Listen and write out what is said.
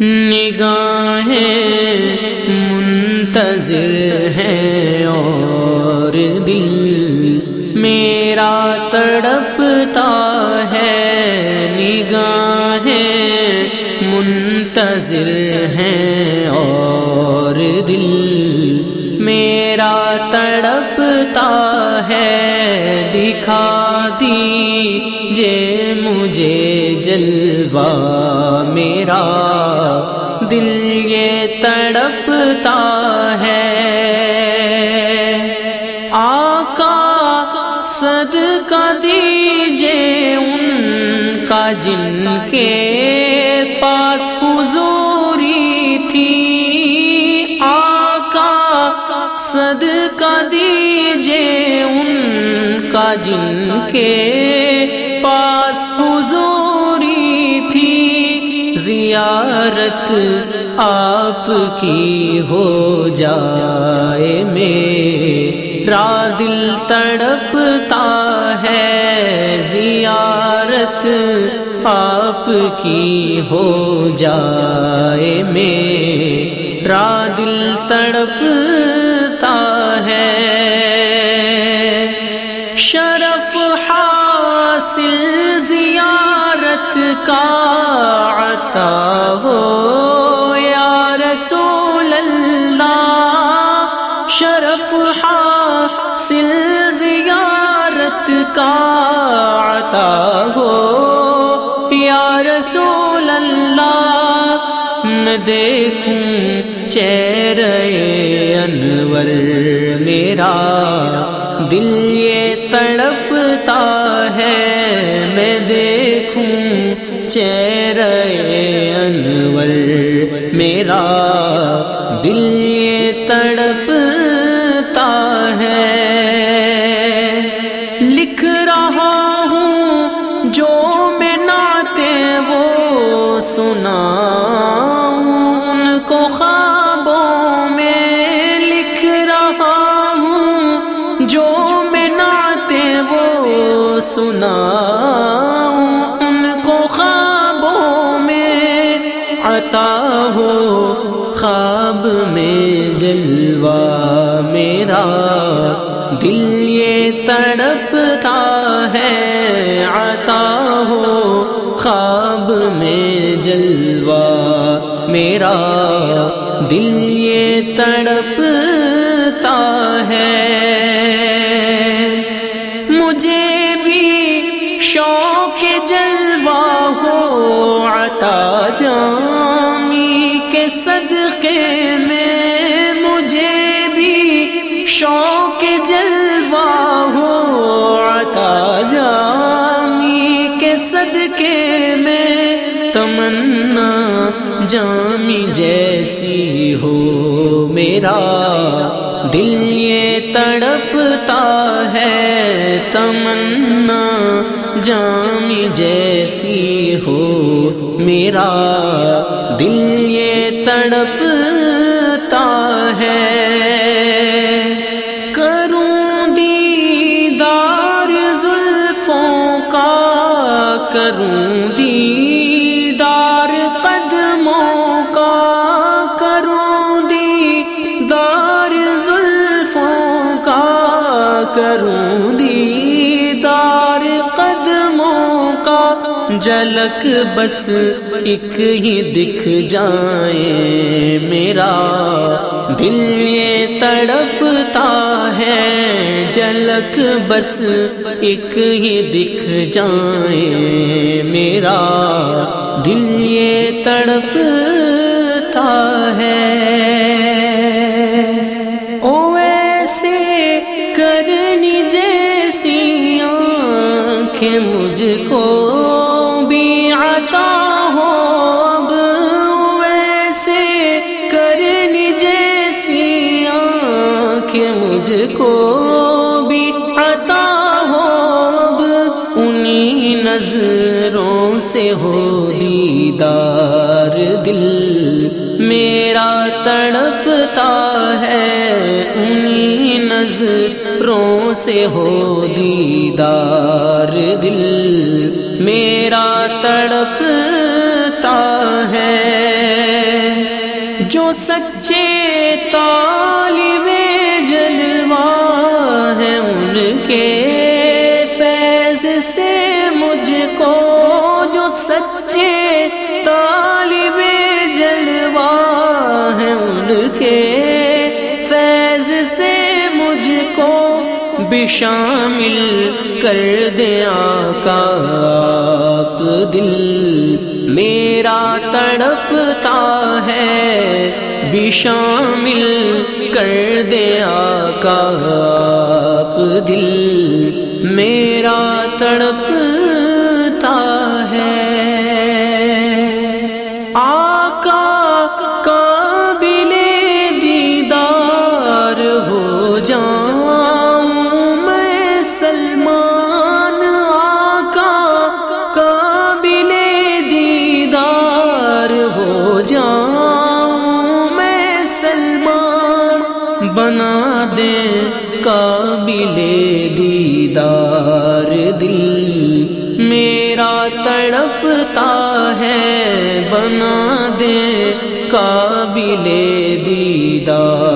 نگاہیں منتظر ہے اور دل میرا تڑپتا ہے نگاہیں منتظر ہے اور دل میرا تڑپتا ہے دکھا دی جے مجھے جلوہ میرا۔ دل یہ تڑپتا ہے۔ آقا، صدقہ دیجیے ان کا جن کے پاس حضوری تھی۔ آقا، صدقہ دیجیے ان کا جن کے زیارت آپ کی ہو جائے میرا دل تڑپتا ہے زیارت آپ کی ہو جائے میرا دل تڑپتا ہے شرف حاصل زیارت کا عطا ہو۔ یا رسول اللہ نہ دیکھوں چہرے انور میرا۔ دل یہ تڑپتا ہے، میں دیکھوں چہرے انور میرا۔ دل ان کو خوابوں میں لکھ رہا ہوں، جو میں ناتے وہ سنا ان کو خوابوں میں عطا ہو، خواب میں جلوہ میرا۔ دل یہ تڑپتا میرا دل یہ تڑپتا ہے۔ مجھے بھی شوق جلوہ ہو عطا جامی کے صدقے میں مجھے بھی شوق جلوہ جیسی ہو میرا دل یہ تڑپتا ہے، تمنا جامی جیسی ہو میرا دل یہ تڑپتا ہے۔ کروں دیدار زلفوں کا، کروں جلک بس ایک ہی دکھ جائے میرا۔ دل یہ تڑپتا ہے جلک بس ایک ہی دکھ جائے میرا۔ دل یہ تڑپتا ہے۔ او ایسے کرنی جیسی آنکھیں آنکھیں مجھ کو بھی عطا ہو۔ اب انہی نظروں سے ہو دیدار دل۔ میرا تڑپتا ہے انہی نظروں سے ہو دیدار دل۔ میرا تڑپتا ہے جو سچے طالب کے فیض سے مجھ کو جو سچے طالب جلوہ ہیں ان کے فیض سے مجھ کو بھی شامل کر دیا کا دل۔ میرا تڑپتا ہے بھی شامل کر دیا کا دل میرا تڑپتا ہے۔ آقا قابل دیدار ہو جاؤں میں سلمان۔ آقا قابل دیدار ہو جاؤں میں سلمان۔ بنا دے قابل دیدار دل۔ میرا تڑپتا ہے بنا دے قابل دیدار۔